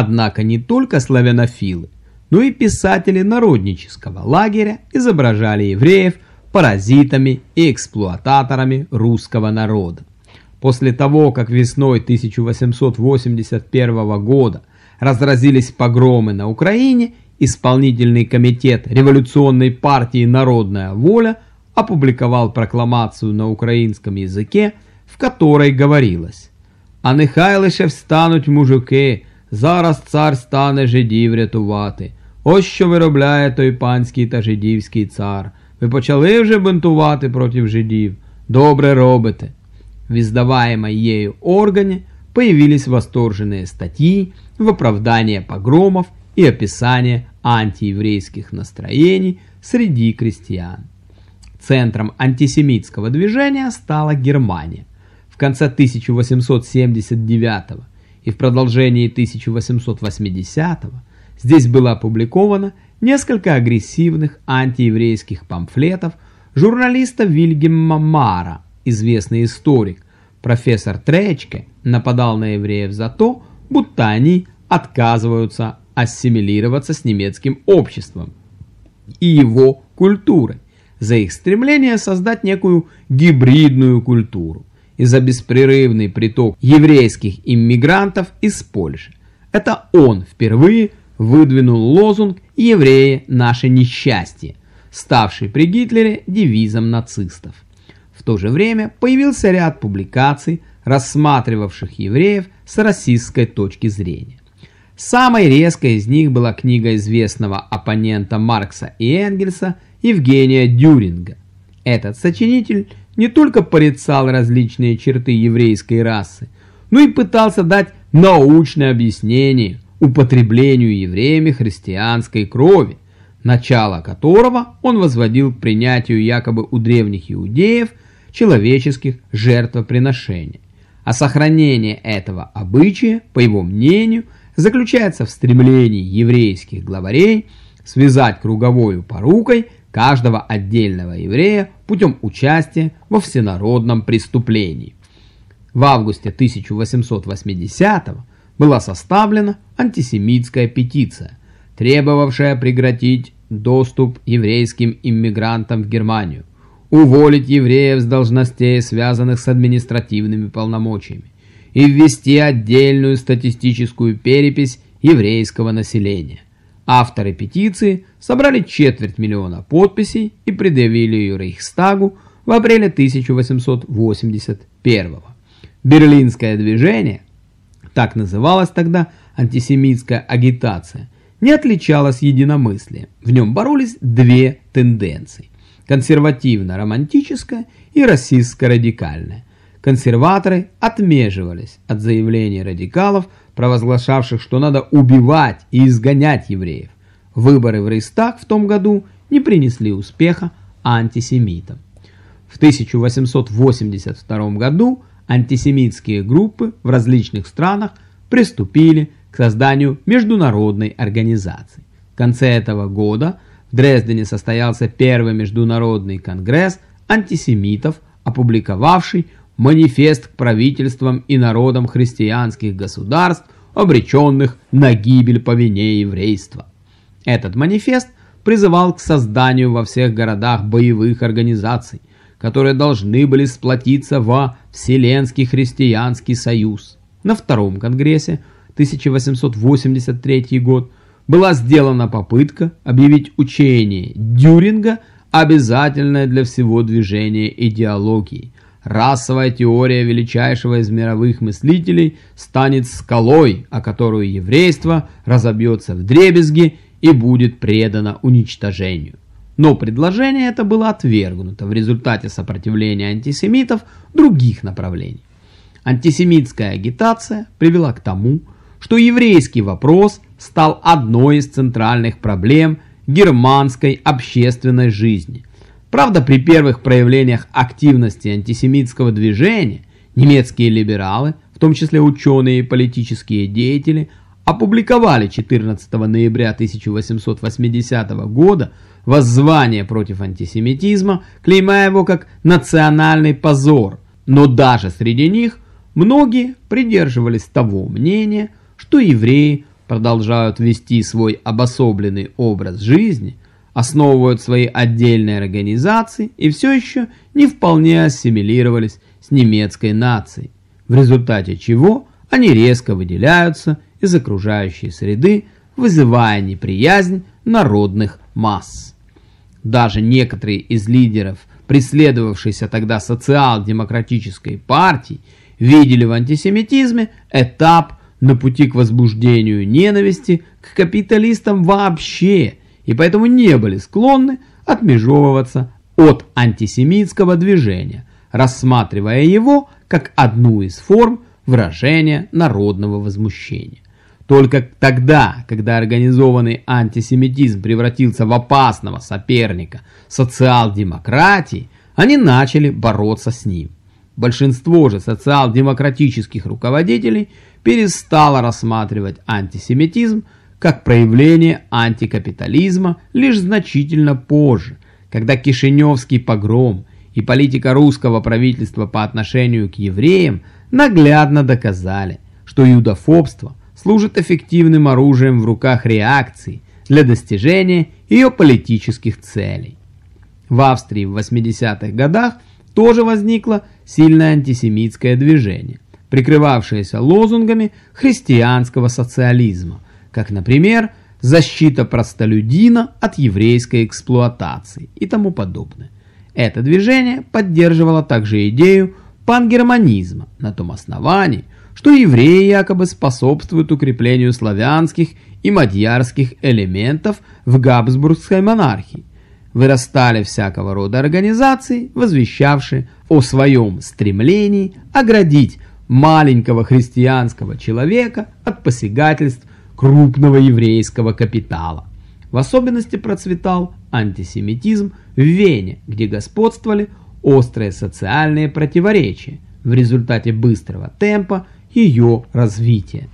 Однако не только славянофилы, но и писатели народнического лагеря изображали евреев паразитами и эксплуататорами русского народа. После того, как весной 1881 года разразились погромы на Украине, исполнительный комитет революционной партии «Народная воля» опубликовал прокламацию на украинском языке, в которой говорилось «А нехай лише встануть мужики, зараз цар стане жидів рятувати. Ось що виробляє той панський та жидівський цар. Ви почали вже бунтувати проти жидів? Добре робите». В издаваемой ею органе появились восторженные статьи в оправдание погромов и описание антиеврейских настроений среди крестьян. Центром антисемитского движения стала Германия. В конце 1879 и в продолжении 1880 здесь было опубликовано несколько агрессивных антиеврейских памфлетов журналиста Вильгельма Мара, известный историк, профессор Тречке нападал на евреев за то, будто они отказываются ассимилироваться с немецким обществом и его культурой, за их стремление создать некую гибридную культуру и за беспрерывный приток еврейских иммигрантов из Польши. Это он впервые выдвинул лозунг «Евреи – наше несчастье», ставший при Гитлере девизом нацистов. В то же время появился ряд публикаций, рассматривавших евреев с расистской точки зрения. Самой резкой из них была книга известного оппонента Маркса и Энгельса Евгения Дюринга. Этот сочинитель не только порицал различные черты еврейской расы, но и пытался дать научное объяснение употреблению евреями христианской крови, начало которого он возводил к принятию якобы у древних иудеев человеческих жертвоприношений. А сохранение этого обычая, по его мнению, заключается в стремлении еврейских главарей связать круговой порукой каждого отдельного еврея путем участия во всенародном преступлении. В августе 1880 была составлена антисемитская петиция, требовавшая прекратить доступ еврейским иммигрантам в Германию, уволить евреев с должностей, связанных с административными полномочиями, и ввести отдельную статистическую перепись еврейского населения. Авторы петиции собрали четверть миллиона подписей и предъявили ее Рейхстагу в апреле 1881 Берлинское движение, так называлась тогда антисемитская агитация, не отличалось единомыслием. В нем боролись две тенденции – консервативно-романтическая и расистско-радикальная. Консерваторы отмеживались от заявлений радикалов, провозглашавших, что надо убивать и изгонять евреев. Выборы в Рейстаг в том году не принесли успеха антисемитам. В 1882 году антисемитские группы в различных странах приступили к созданию международной организации. В конце этого года в Дрездене состоялся первый международный конгресс антисемитов, опубликовавший манифест к правительствам и народам христианских государств, обреченных на гибель по вине еврейства. Этот манифест призывал к созданию во всех городах боевых организаций, которые должны были сплотиться во Вселенский христианский союз. На втором конгрессе 1883 год была сделана попытка объявить учение Дюринга обязательное для всего движения идеологии, Расовая теория величайшего из мировых мыслителей станет скалой, о которую еврейство разобьется в дребезги и будет предано уничтожению. Но предложение это было отвергнуто в результате сопротивления антисемитов других направлений. Антисемитская агитация привела к тому, что еврейский вопрос стал одной из центральных проблем германской общественной жизни, Правда, при первых проявлениях активности антисемитского движения немецкие либералы, в том числе ученые и политические деятели, опубликовали 14 ноября 1880 года воззвание против антисемитизма, клеймая его как национальный позор. Но даже среди них многие придерживались того мнения, что евреи продолжают вести свой обособленный образ жизни, основывают свои отдельные организации и все еще не вполне ассимилировались с немецкой нацией, в результате чего они резко выделяются из окружающей среды, вызывая неприязнь народных масс. Даже некоторые из лидеров, преследовавшейся тогда социал-демократической партии, видели в антисемитизме этап на пути к возбуждению ненависти к капиталистам вообще, и поэтому не были склонны отмежевываться от антисемитского движения, рассматривая его как одну из форм выражения народного возмущения. Только тогда, когда организованный антисемитизм превратился в опасного соперника социал-демократии, они начали бороться с ним. Большинство же социал-демократических руководителей перестало рассматривать антисемитизм как проявление антикапитализма лишь значительно позже, когда Кишиневский погром и политика русского правительства по отношению к евреям наглядно доказали, что юдофобство служит эффективным оружием в руках реакции для достижения ее политических целей. В Австрии в 80-х годах тоже возникло сильное антисемитское движение, прикрывавшееся лозунгами христианского социализма, как, например, защита простолюдина от еврейской эксплуатации и тому подобное. Это движение поддерживало также идею пангерманизма на том основании, что евреи якобы способствуют укреплению славянских и мадьярских элементов в Габсбургской монархии. Вырастали всякого рода организации, возвещавшие о своем стремлении оградить маленького христианского человека от посягательств крупного еврейского капитала. В особенности процветал антисемитизм в Вене, где господствовали острые социальные противоречия в результате быстрого темпа ее развития.